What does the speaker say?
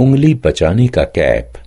उंगली बचाने का कैप।